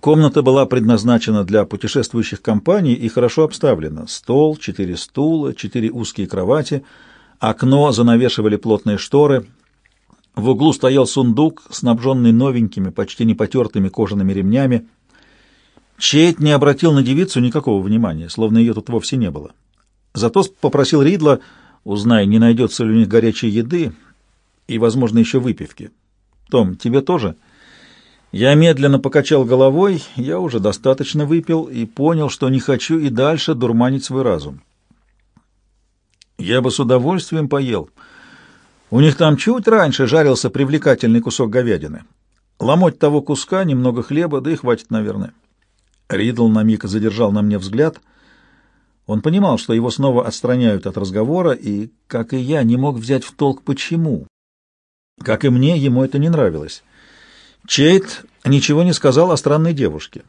Комната была предназначена для путешествующих компаний и хорошо обставлена. Стол, четыре стула, четыре узкие кровати, окно занавешивали плотные шторы. В углу стоял сундук, снабженный новенькими, почти не потертыми кожаными ремнями. Чейт не обратил на девицу никакого внимания, словно ее тут вовсе не было. Зато попросил Ридла, узнай, не найдется ли у них горячей еды и, возможно, еще выпивки. «Том, тебе тоже?» Я медленно покачал головой, я уже достаточно выпил и понял, что не хочу и дальше дурманить свой разум. Я бы с удовольствием поел. У них там чуть раньше жарился привлекательный кусок говядины. Ломоть того куска, немного хлеба, да и хватит, наверное. Ридл на миг задержал на мне взгляд. Он понимал, что его снова отстраняют от разговора, и, как и я, не мог взять в толк, почему. Как и мне, ему это не нравилось. Чейт ничего не сказал о странной девушке.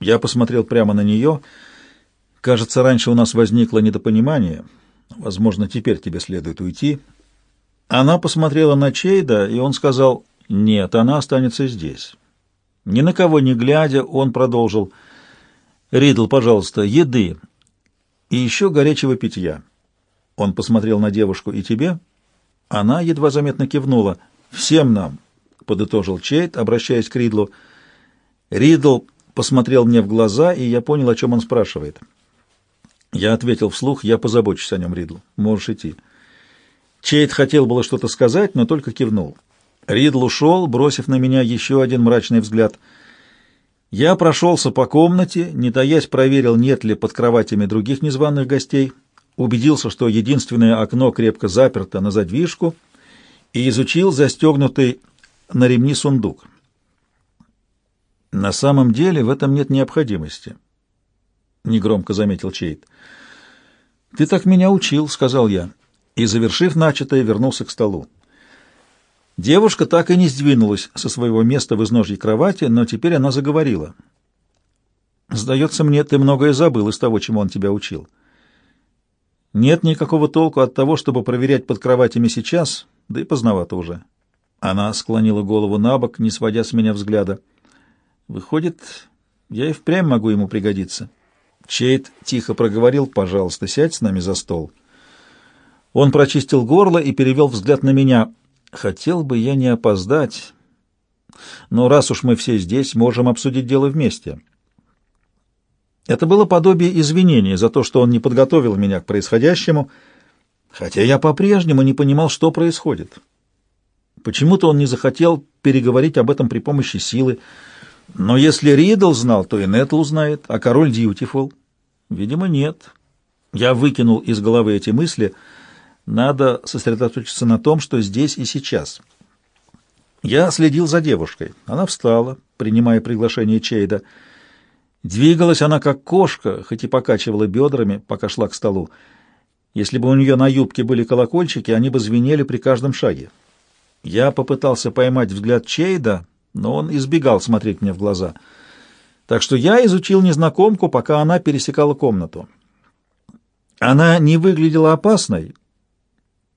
Я посмотрел прямо на нее. Кажется, раньше у нас возникло недопонимание. Возможно, теперь тебе следует уйти. Она посмотрела на Чейда, и он сказал, «Нет, она останется здесь». Ни на кого не глядя, он продолжил, «Ридл, пожалуйста, еды и еще горячего питья». Он посмотрел на девушку, «И тебе?» Она едва заметно кивнула, «Всем нам». — подытожил Чейт, обращаясь к Ридлу. Ридл посмотрел мне в глаза, и я понял, о чем он спрашивает. Я ответил вслух, я позабочусь о нем, Ридл. Можешь идти. Чейт хотел было что-то сказать, но только кивнул. Ридл ушел, бросив на меня еще один мрачный взгляд. Я прошелся по комнате, не таясь проверил, нет ли под кроватями других незваных гостей, убедился, что единственное окно крепко заперто на задвижку, и изучил застегнутый на ремни сундук. На самом деле в этом нет необходимости, негромко заметил Чейт. Ты так меня учил, сказал я, и завершив начатое, вернулся к столу. Девушка так и не сдвинулась со своего места в изножье кровати, но теперь она заговорила. «Сдается мне, ты многое забыл из того, чему он тебя учил. Нет никакого толку от того, чтобы проверять под кроватями сейчас, да и поздновато уже. Она склонила голову на бок, не сводя с меня взгляда. Выходит, я и впрямь могу ему пригодиться. Чейт тихо проговорил, пожалуйста, сядь с нами за стол. Он прочистил горло и перевел взгляд на меня. Хотел бы я не опоздать, но раз уж мы все здесь, можем обсудить дело вместе. Это было подобие извинения за то, что он не подготовил меня к происходящему, хотя я по-прежнему не понимал, что происходит. Почему-то он не захотел переговорить об этом при помощи силы. Но если Ридл знал, то и Нетл узнает, а король Дьютифул? Видимо, нет. Я выкинул из головы эти мысли. Надо сосредоточиться на том, что здесь и сейчас. Я следил за девушкой. Она встала, принимая приглашение Чейда. Двигалась она как кошка, хоть и покачивала бедрами, пока шла к столу. Если бы у нее на юбке были колокольчики, они бы звенели при каждом шаге. Я попытался поймать взгляд Чейда, но он избегал смотреть мне в глаза. Так что я изучил незнакомку, пока она пересекала комнату. Она не выглядела опасной,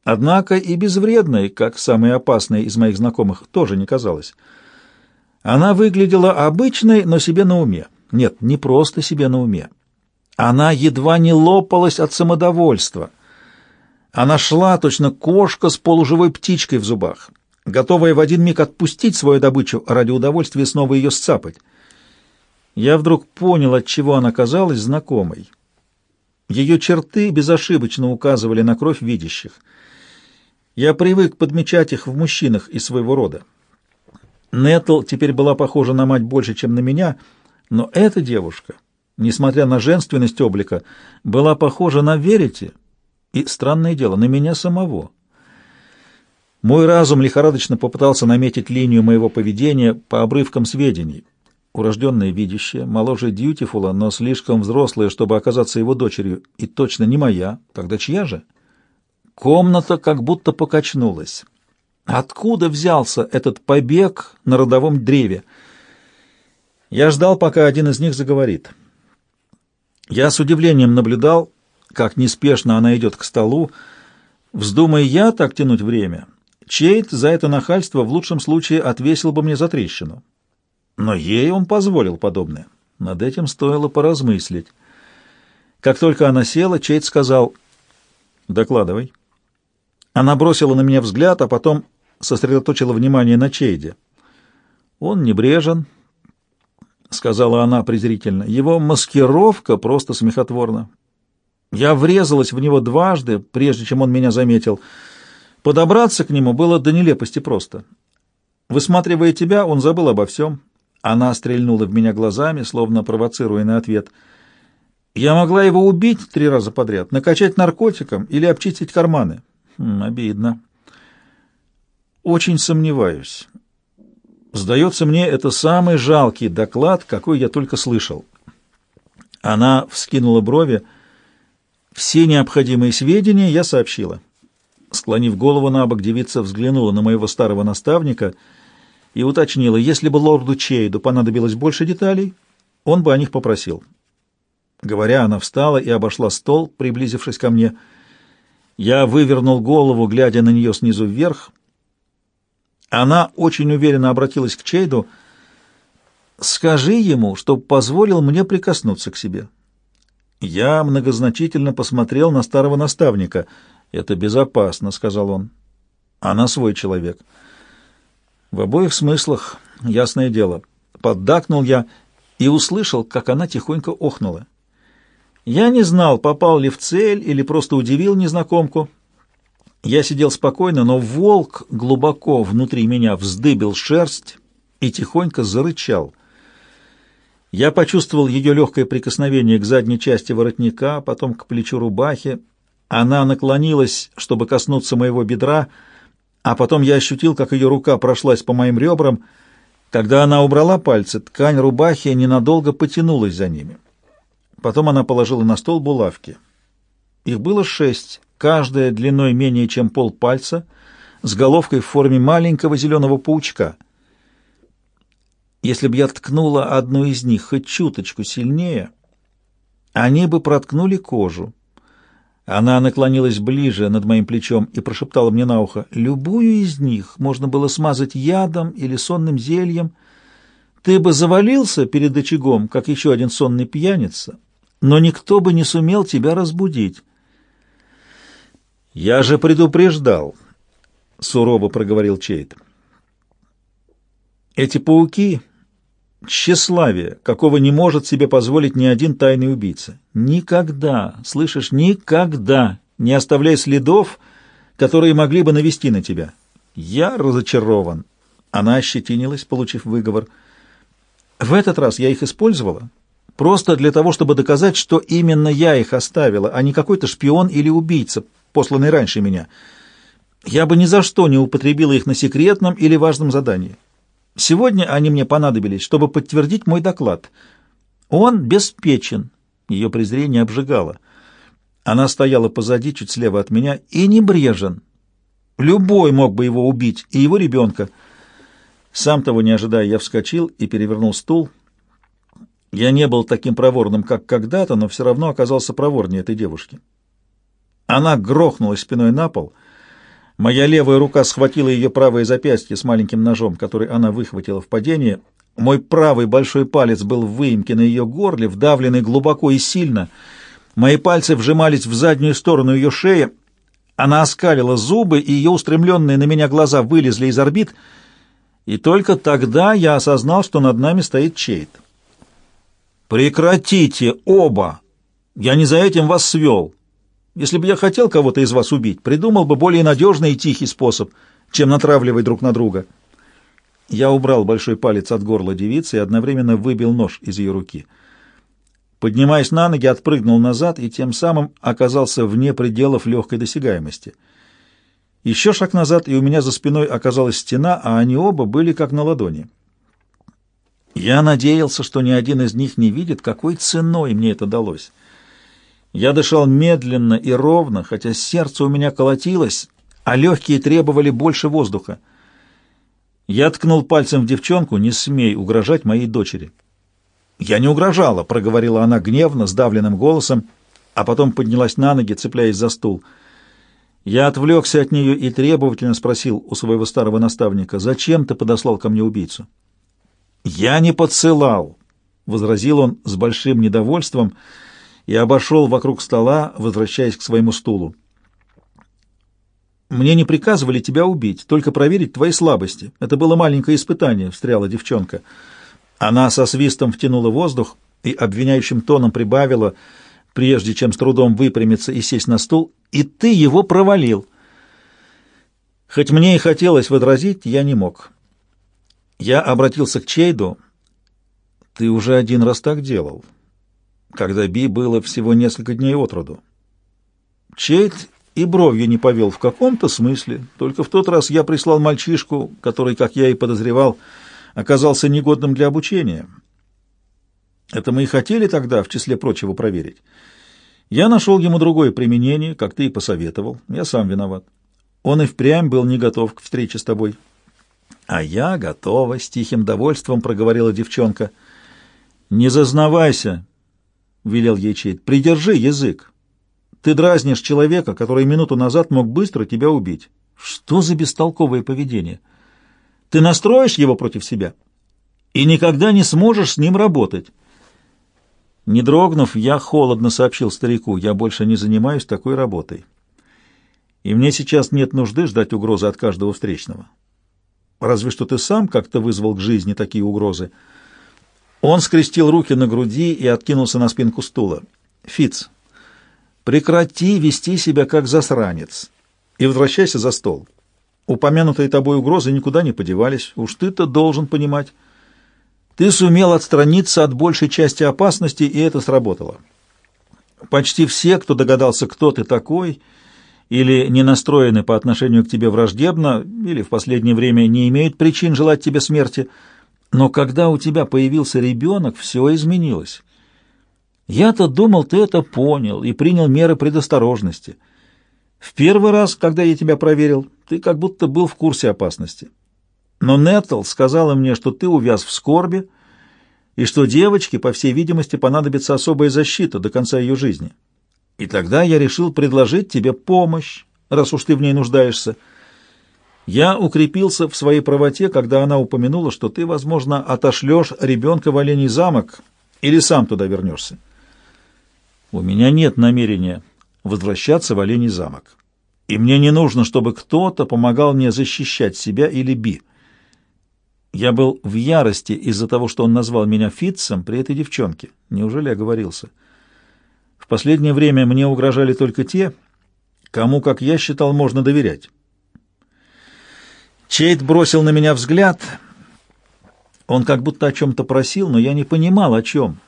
однако и безвредной, как самые опасные из моих знакомых, тоже не казалось. Она выглядела обычной, но себе на уме. Нет, не просто себе на уме. Она едва не лопалась от самодовольства. Она шла, точно кошка с полуживой птичкой в зубах готовая в один миг отпустить свою добычу ради удовольствия снова ее сцапать. Я вдруг понял, от чего она казалась знакомой. Ее черты безошибочно указывали на кровь видящих. Я привык подмечать их в мужчинах из своего рода. Нетл теперь была похожа на мать больше, чем на меня, но эта девушка, несмотря на женственность облика, была похожа на Верите и, странное дело, на меня самого. Мой разум лихорадочно попытался наметить линию моего поведения по обрывкам сведений. Урожденная видящая, моложе Дьютифула, но слишком взрослая, чтобы оказаться его дочерью, и точно не моя. Тогда чья же? Комната как будто покачнулась. Откуда взялся этот побег на родовом древе? Я ждал, пока один из них заговорит. Я с удивлением наблюдал, как неспешно она идет к столу. Вздумай я так тянуть время — Чейт за это нахальство в лучшем случае отвесил бы мне за трещину. Но ей он позволил подобное. Над этим стоило поразмыслить. Как только она села, Чейд сказал «Докладывай». Она бросила на меня взгляд, а потом сосредоточила внимание на Чейде. «Он небрежен», — сказала она презрительно. «Его маскировка просто смехотворна. Я врезалась в него дважды, прежде чем он меня заметил. Подобраться к нему было до нелепости просто. Высматривая тебя, он забыл обо всем. Она стрельнула в меня глазами, словно провоцируя на ответ. Я могла его убить три раза подряд, накачать наркотиком или обчистить карманы. Хм, обидно. Очень сомневаюсь. Сдается мне, это самый жалкий доклад, какой я только слышал. Она вскинула брови. Все необходимые сведения я сообщила. Склонив голову на бок, девица взглянула на моего старого наставника и уточнила, если бы лорду Чейду понадобилось больше деталей, он бы о них попросил. Говоря, она встала и обошла стол, приблизившись ко мне. Я вывернул голову, глядя на нее снизу вверх. Она очень уверенно обратилась к Чейду. «Скажи ему, чтобы позволил мне прикоснуться к себе». Я многозначительно посмотрел на старого наставника. «Это безопасно», — сказал он. «Она свой человек». В обоих смыслах, ясное дело. Поддакнул я и услышал, как она тихонько охнула. Я не знал, попал ли в цель или просто удивил незнакомку. Я сидел спокойно, но волк глубоко внутри меня вздыбил шерсть и тихонько зарычал — я почувствовал ее легкое прикосновение к задней части воротника, потом к плечу рубахи. Она наклонилась, чтобы коснуться моего бедра, а потом я ощутил, как ее рука прошлась по моим ребрам. Когда она убрала пальцы, ткань рубахи ненадолго потянулась за ними. Потом она положила на стол булавки. Их было шесть, каждая длиной менее чем полпальца, с головкой в форме маленького зеленого паучка — если бы я ткнула одну из них хоть чуточку сильнее, они бы проткнули кожу. Она наклонилась ближе над моим плечом и прошептала мне на ухо, «Любую из них можно было смазать ядом или сонным зельем. Ты бы завалился перед очагом, как еще один сонный пьяница, но никто бы не сумел тебя разбудить». «Я же предупреждал», — сурово проговорил Чейт. «Эти пауки тщеславие, какого не может себе позволить ни один тайный убийца. Никогда, слышишь, никогда не оставляй следов, которые могли бы навести на тебя. Я разочарован. Она ощетинилась, получив выговор. В этот раз я их использовала просто для того, чтобы доказать, что именно я их оставила, а не какой-то шпион или убийца, посланный раньше меня. Я бы ни за что не употребила их на секретном или важном задании. Сегодня они мне понадобились, чтобы подтвердить мой доклад. Он беспечен. Ее презрение обжигало. Она стояла позади, чуть слева от меня, и небрежен. Любой мог бы его убить, и его ребенка. Сам того не ожидая, я вскочил и перевернул стул. Я не был таким проворным, как когда-то, но все равно оказался проворнее этой девушки. Она грохнулась спиной на пол — Моя левая рука схватила ее правое запястье с маленьким ножом, который она выхватила в падении. Мой правый большой палец был в выемке на ее горле, вдавленный глубоко и сильно. Мои пальцы вжимались в заднюю сторону ее шеи. Она оскалила зубы, и ее устремленные на меня глаза вылезли из орбит. И только тогда я осознал, что над нами стоит Чейт. «Прекратите, оба! Я не за этим вас свел!» Если бы я хотел кого-то из вас убить, придумал бы более надежный и тихий способ, чем натравливать друг на друга. Я убрал большой палец от горла девицы и одновременно выбил нож из ее руки. Поднимаясь на ноги, отпрыгнул назад и тем самым оказался вне пределов легкой досягаемости. Еще шаг назад, и у меня за спиной оказалась стена, а они оба были как на ладони. Я надеялся, что ни один из них не видит, какой ценой мне это далось. Я дышал медленно и ровно, хотя сердце у меня колотилось, а легкие требовали больше воздуха. Я ткнул пальцем в девчонку, не смей угрожать моей дочери. «Я не угрожала», — проговорила она гневно, сдавленным голосом, а потом поднялась на ноги, цепляясь за стул. Я отвлекся от нее и требовательно спросил у своего старого наставника, «Зачем ты подослал ко мне убийцу?» «Я не подсылал», — возразил он с большим недовольством и обошел вокруг стола, возвращаясь к своему стулу. «Мне не приказывали тебя убить, только проверить твои слабости. Это было маленькое испытание», — встряла девчонка. Она со свистом втянула воздух и обвиняющим тоном прибавила, прежде чем с трудом выпрямиться и сесть на стул, «и ты его провалил». Хоть мне и хотелось возразить, я не мог. Я обратился к Чейду. Ты уже один раз так делал, когда Би было всего несколько дней от роду. Чейд и бровью не повел в каком-то смысле. Только в тот раз я прислал мальчишку, который, как я и подозревал, оказался негодным для обучения. Это мы и хотели тогда, в числе прочего, проверить. Я нашел ему другое применение, как ты и посоветовал. Я сам виноват. Он и впрямь был не готов к встрече с тобой. «А я готова», — с тихим довольством проговорила девчонка. «Не зазнавайся», — велел ей Чейд. «Придержи язык. Ты дразнишь человека, который минуту назад мог быстро тебя убить. Что за бестолковое поведение? Ты настроишь его против себя и никогда не сможешь с ним работать». Не дрогнув, я холодно сообщил старику, я больше не занимаюсь такой работой. И мне сейчас нет нужды ждать угрозы от каждого встречного. Разве что ты сам как-то вызвал к жизни такие угрозы. Он скрестил руки на груди и откинулся на спинку стула. Фиц, прекрати вести себя как засранец и возвращайся за стол. Упомянутые тобой угрозы никуда не подевались. Уж ты-то должен понимать. Ты сумел отстраниться от большей части опасности, и это сработало. Почти все, кто догадался, кто ты такой, — или не настроены по отношению к тебе враждебно, или в последнее время не имеют причин желать тебе смерти. Но когда у тебя появился ребенок, все изменилось. Я-то думал, ты это понял и принял меры предосторожности. В первый раз, когда я тебя проверил, ты как будто был в курсе опасности. Но Неттл сказала мне, что ты увяз в скорби, и что девочке, по всей видимости, понадобится особая защита до конца ее жизни. И тогда я решил предложить тебе помощь, раз уж ты в ней нуждаешься. Я укрепился в своей правоте, когда она упомянула, что ты, возможно, отошлешь ребенка в Оленей замок или сам туда вернешься. У меня нет намерения возвращаться в Оленей замок. И мне не нужно, чтобы кто-то помогал мне защищать себя или Би. Я был в ярости из-за того, что он назвал меня Фитцем при этой девчонке. Неужели оговорился?» В последнее время мне угрожали только те, кому, как я считал, можно доверять. Чейд бросил на меня взгляд. Он как будто о чем-то просил, но я не понимал, о чем.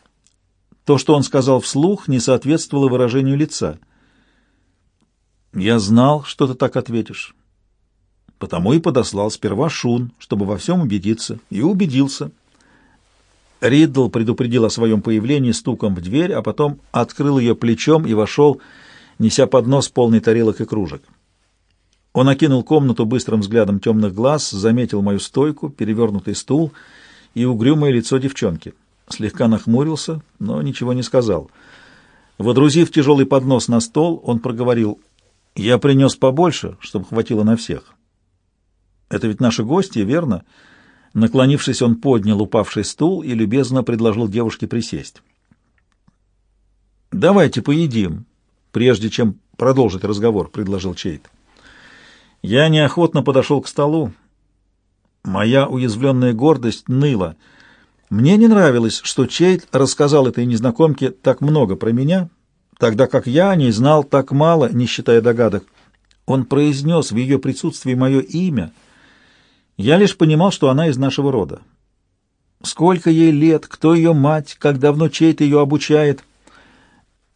То, что он сказал вслух, не соответствовало выражению лица. Я знал, что ты так ответишь. Потому и подослал сперва Шун, чтобы во всем убедиться, и убедился. Риддл предупредил о своем появлении стуком в дверь, а потом открыл ее плечом и вошел, неся поднос полный тарелок и кружек. Он окинул комнату быстрым взглядом темных глаз, заметил мою стойку, перевернутый стул и угрюмое лицо девчонки. Слегка нахмурился, но ничего не сказал. Водрузив тяжелый поднос на стол, он проговорил, «Я принес побольше, чтобы хватило на всех». «Это ведь наши гости, верно?» Наклонившись, он поднял упавший стул и любезно предложил девушке присесть. «Давайте поедим, прежде чем продолжить разговор», — предложил Чейт. Я неохотно подошел к столу. Моя уязвленная гордость ныла. Мне не нравилось, что Чейт рассказал этой незнакомке так много про меня, тогда как я о ней знал так мало, не считая догадок. Он произнес в ее присутствии мое имя — я лишь понимал, что она из нашего рода. Сколько ей лет, кто ее мать, как давно чей-то ее обучает.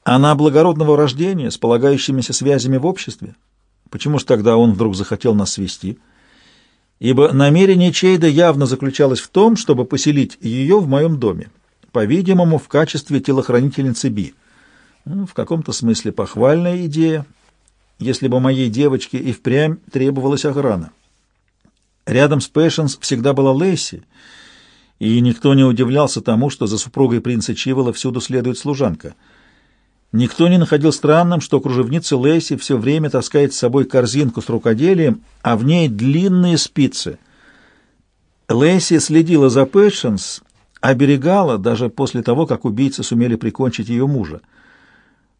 Она благородного рождения, с полагающимися связями в обществе. Почему ж тогда он вдруг захотел нас свести? Ибо намерение Чейда явно заключалось в том, чтобы поселить ее в моем доме, по-видимому, в качестве телохранительницы Би. Ну, в каком-то смысле похвальная идея, если бы моей девочке и впрямь требовалась охрана. Рядом с Пэшенс всегда была Лэйси, и никто не удивлялся тому, что за супругой принца Чивола всюду следует служанка. Никто не находил странным, что кружевница Лэйси все время таскает с собой корзинку с рукоделием, а в ней длинные спицы. Лэйси следила за Пэшенс, оберегала даже после того, как убийцы сумели прикончить ее мужа.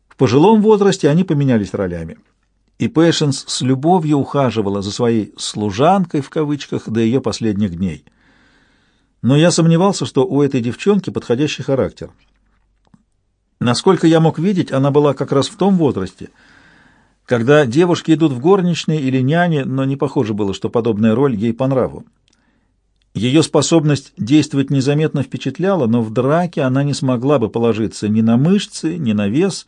В пожилом возрасте они поменялись ролями, и Пэшенс с любовью ухаживала за своей «служанкой» в кавычках до ее последних дней. Но я сомневался, что у этой девчонки подходящий характер. Насколько я мог видеть, она была как раз в том возрасте, когда девушки идут в горничные или няни, но не похоже было, что подобная роль ей по нраву. Ее способность действовать незаметно впечатляла, но в драке она не смогла бы положиться ни на мышцы, ни на вес.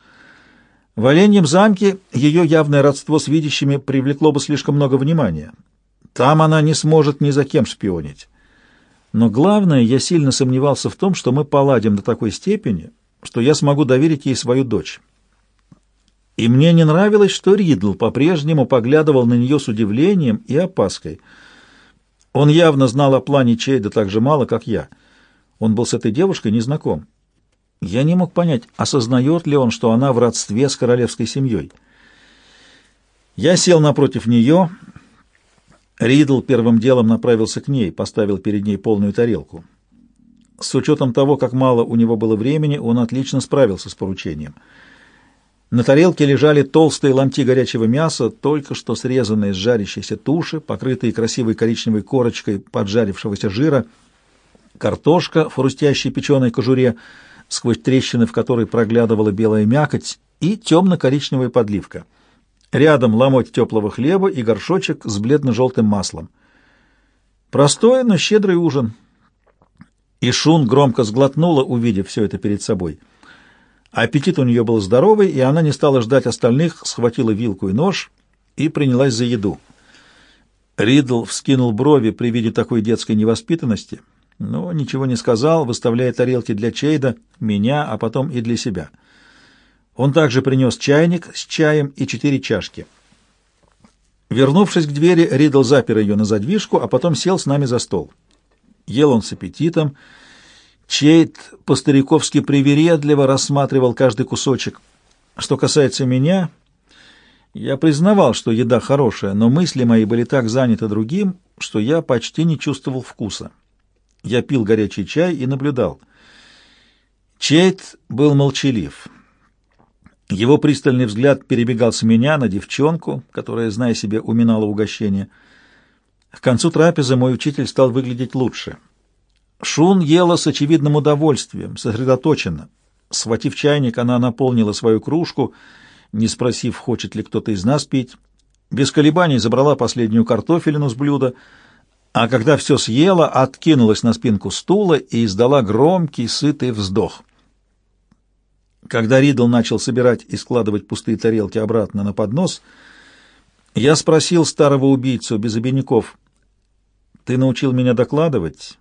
В Оленьем замке ее явное родство с видящими привлекло бы слишком много внимания. Там она не сможет ни за кем шпионить. Но главное, я сильно сомневался в том, что мы поладим до такой степени, что я смогу доверить ей свою дочь. И мне не нравилось, что Ридл по-прежнему поглядывал на нее с удивлением и опаской — он явно знал о плане Чейда так же мало, как я. Он был с этой девушкой незнаком. Я не мог понять, осознает ли он, что она в родстве с королевской семьей. Я сел напротив нее. Ридл первым делом направился к ней, поставил перед ней полную тарелку. С учетом того, как мало у него было времени, он отлично справился с поручением — на тарелке лежали толстые ломти горячего мяса, только что срезанные с жарящейся туши, покрытые красивой коричневой корочкой поджарившегося жира, картошка в хрустящей печеной кожуре, сквозь трещины в которой проглядывала белая мякоть, и темно-коричневая подливка. Рядом ломоть теплого хлеба и горшочек с бледно-желтым маслом. Простой, но щедрый ужин. И Шун громко сглотнула, увидев все это перед собой — Аппетит у нее был здоровый, и она не стала ждать остальных, схватила вилку и нож и принялась за еду. Ридл вскинул брови при виде такой детской невоспитанности, но ничего не сказал, выставляя тарелки для Чейда, меня, а потом и для себя. Он также принес чайник с чаем и четыре чашки. Вернувшись к двери, Ридл запер ее на задвижку, а потом сел с нами за стол. Ел он с аппетитом, Чейт по-стариковски привередливо рассматривал каждый кусочек. Что касается меня, я признавал, что еда хорошая, но мысли мои были так заняты другим, что я почти не чувствовал вкуса. Я пил горячий чай и наблюдал. Чейт был молчалив. Его пристальный взгляд перебегал с меня на девчонку, которая, зная себе, уминала угощение. К концу трапезы мой учитель стал выглядеть лучше — Шун ела с очевидным удовольствием, сосредоточенно. Схватив чайник, она наполнила свою кружку, не спросив, хочет ли кто-то из нас пить. Без колебаний забрала последнюю картофелину с блюда, а когда все съела, откинулась на спинку стула и издала громкий, сытый вздох. Когда Ридл начал собирать и складывать пустые тарелки обратно на поднос, я спросил старого убийцу без обиняков, «Ты научил меня докладывать?»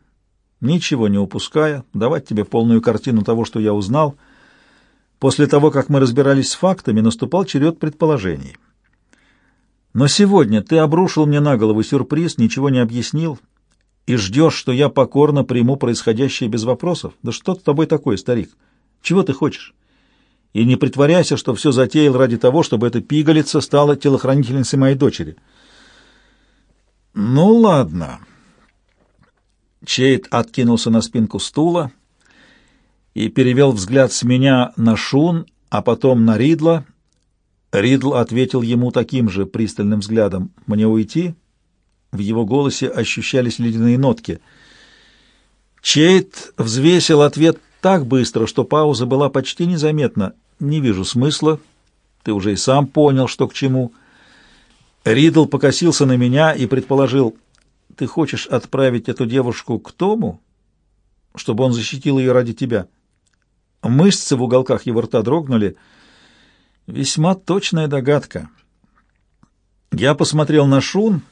ничего не упуская, давать тебе полную картину того, что я узнал. После того, как мы разбирались с фактами, наступал черед предположений. Но сегодня ты обрушил мне на голову сюрприз, ничего не объяснил, и ждешь, что я покорно приму происходящее без вопросов. Да что с тобой такое, старик? Чего ты хочешь? И не притворяйся, что все затеял ради того, чтобы эта пигалица стала телохранительницей моей дочери. Ну, ладно. Чейд откинулся на спинку стула и перевел взгляд с меня на Шун, а потом на Ридла. Ридл ответил ему таким же пристальным взглядом. «Мне уйти?» В его голосе ощущались ледяные нотки. Чейд взвесил ответ так быстро, что пауза была почти незаметна. «Не вижу смысла. Ты уже и сам понял, что к чему». Ридл покосился на меня и предположил, ты хочешь отправить эту девушку к Тому, чтобы он защитил ее ради тебя? Мышцы в уголках его рта дрогнули. Весьма точная догадка. Я посмотрел на Шун,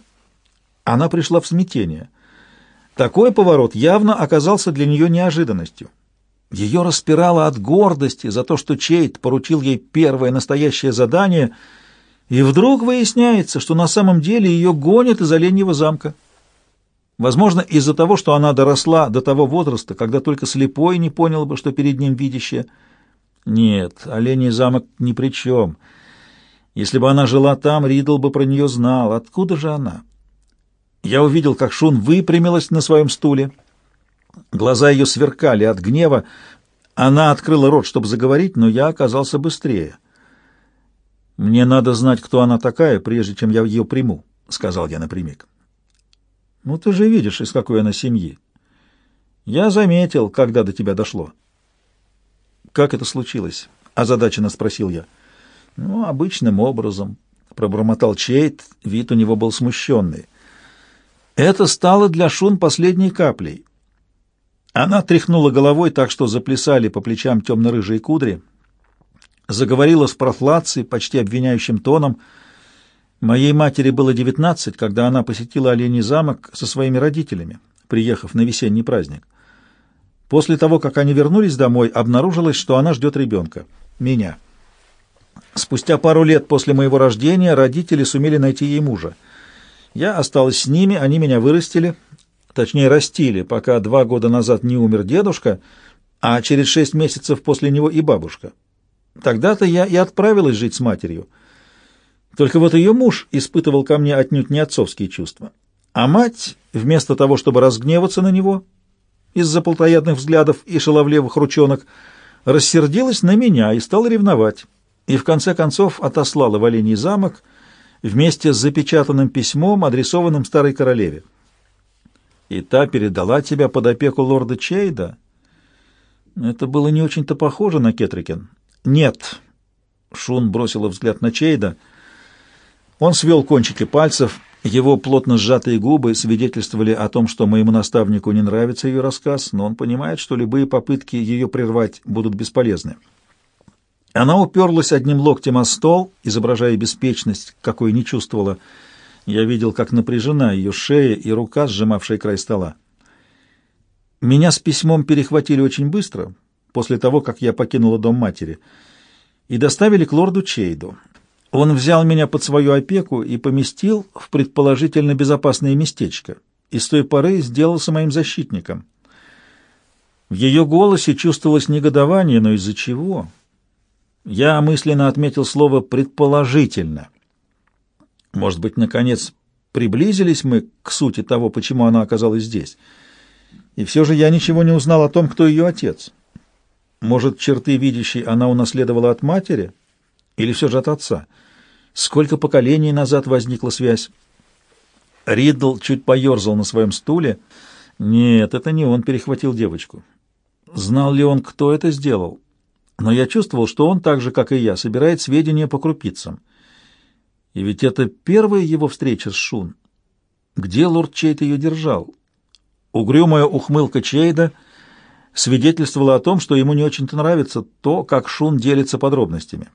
она пришла в смятение. Такой поворот явно оказался для нее неожиданностью. Ее распирало от гордости за то, что Чейт поручил ей первое настоящее задание, и вдруг выясняется, что на самом деле ее гонят из Оленьего замка. Возможно, из-за того, что она доросла до того возраста, когда только слепой не понял бы, что перед ним видящее. Нет, Оленей замок ни при чем. Если бы она жила там, Ридл бы про нее знал. Откуда же она? Я увидел, как Шун выпрямилась на своем стуле. Глаза ее сверкали от гнева. Она открыла рот, чтобы заговорить, но я оказался быстрее. «Мне надо знать, кто она такая, прежде чем я ее приму», — сказал я напрямик. «Ну, ты же видишь, из какой она семьи. Я заметил, когда до тебя дошло». «Как это случилось?» — озадаченно спросил я. «Ну, обычным образом», — пробормотал Чейт, вид у него был смущенный. Это стало для Шун последней каплей. Она тряхнула головой так, что заплясали по плечам темно-рыжие кудри, заговорила с профлацией, почти обвиняющим тоном. Моей матери было девятнадцать, когда она посетила Оленей замок со своими родителями, приехав на весенний праздник. После того, как они вернулись домой, обнаружилось, что она ждет ребенка, меня. Спустя пару лет после моего рождения родители сумели найти ей мужа. Я осталась с ними, они меня вырастили, точнее растили, пока два года назад не умер дедушка, а через шесть месяцев после него и бабушка. Тогда-то я и отправилась жить с матерью. Только вот ее муж испытывал ко мне отнюдь не отцовские чувства. А мать, вместо того, чтобы разгневаться на него из-за полтоядных взглядов и шаловливых ручонок, рассердилась на меня и стала ревновать, и в конце концов отослала в Олений замок вместе с запечатанным письмом, адресованным старой королеве. И та передала тебя под опеку лорда Чейда? Это было не очень-то похоже на Кетрикен. Нет. Шун бросила взгляд на Чейда. Он свел кончики пальцев, его плотно сжатые губы свидетельствовали о том, что моему наставнику не нравится ее рассказ, но он понимает, что любые попытки ее прервать будут бесполезны. Она уперлась одним локтем о стол, изображая беспечность, какой не чувствовала. Я видел, как напряжена ее шея и рука, сжимавшая край стола. Меня с письмом перехватили очень быстро, после того, как я покинула дом матери, и доставили к лорду Чейду. Он взял меня под свою опеку и поместил в предположительно безопасное местечко, и с той поры сделался моим защитником. В ее голосе чувствовалось негодование, но из-за чего? Я мысленно отметил слово «предположительно». Может быть, наконец, приблизились мы к сути того, почему она оказалась здесь. И все же я ничего не узнал о том, кто ее отец. Может, черты видящей она унаследовала от матери или все же от отца? Сколько поколений назад возникла связь? Ридл чуть поерзал на своем стуле. Нет, это не он перехватил девочку. Знал ли он, кто это сделал? но я чувствовал, что он, так же, как и я, собирает сведения по крупицам. И ведь это первая его встреча с Шун. Где лорд Чейд ее держал? Угрюмая ухмылка Чейда свидетельствовала о том, что ему не очень-то нравится то, как Шун делится подробностями.